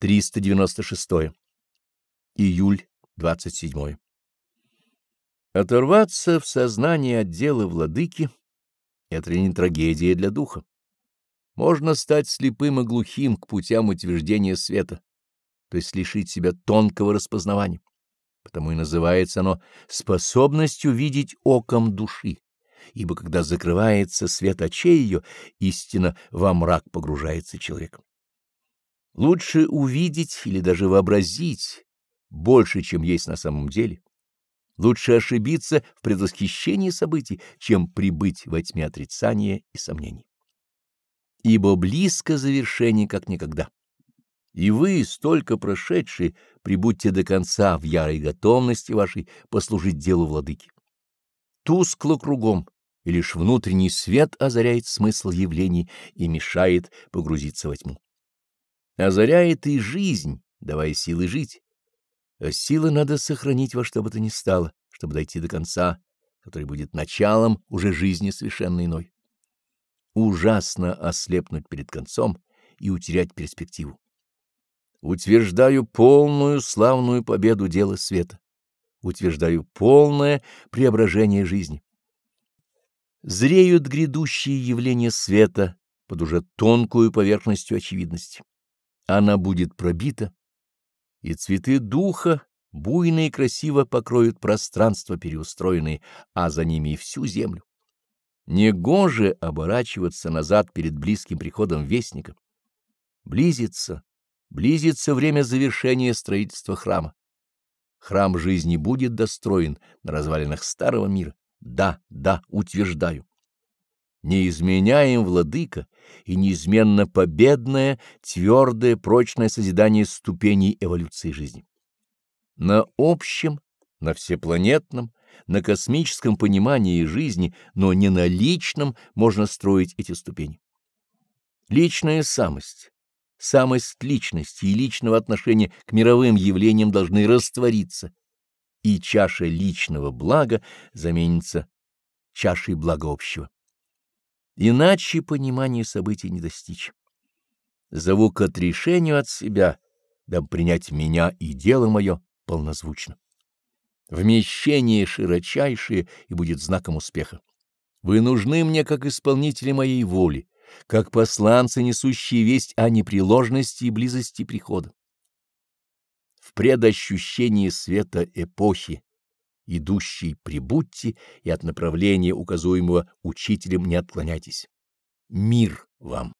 396. Июль 27. Оторваться в сознании от дела владыки — это не трагедия для духа. Можно стать слепым и глухим к путям утверждения света, то есть лишить себя тонкого распознавания. Потому и называется оно способностью видеть оком души, ибо когда закрывается свет очей ее, истина во мрак погружается человек. Лучше увидеть или даже вообразить больше, чем есть на самом деле. Лучше ошибиться в предвосхищении событий, чем прибыть во тьме отрицания и сомнений. Ибо близко завершение, как никогда. И вы, столько прошедшие, прибудьте до конца в ярой готовности вашей послужить делу владыки. Тускло кругом, и лишь внутренний свет озаряет смысл явлений и мешает погрузиться во тьму. Озаряет и жизнь, давая силы жить, а силы надо сохранить во что бы то ни стало, чтобы дойти до конца, который будет началом уже жизни совершенно иной. Ужасно ослепнуть перед концом и утерять перспективу. Утверждаю полную славную победу дела света. Утверждаю полное преображение жизни. Зреют грядущие явления света под уже тонкую поверхностью очевидности. Она будет пробита, и цветы духа буйно и красиво покроют пространство переустроенные, а за ними и всю землю. Негоже оборачиваться назад перед близким приходом вестника. Близится, близится время завершения строительства храма. Храм жизни будет достроен на развалинах старого мира. Да, да, утверждаю неизменяем владыка и неизменно победное, твердое, прочное созидание ступеней эволюции жизни. На общем, на всепланетном, на космическом понимании жизни, но не на личном можно строить эти ступени. Личная самость, самость личности и личного отношения к мировым явлениям должны раствориться, и чаша личного блага заменится чашей блага общего. Иначе понимания событий не достичь. Зову к отрешению от себя, дабы принять меня и дело мое полнозвучно. Вмещение широчайшее и будет знаком успеха. Вы нужны мне как исполнители моей воли, как посланцы, несущие весть о непреложности и близости прихода. В предощущении света эпохи идущий прибудьте и от направления, указуемого учителем, не отклоняйтесь. Мир вам!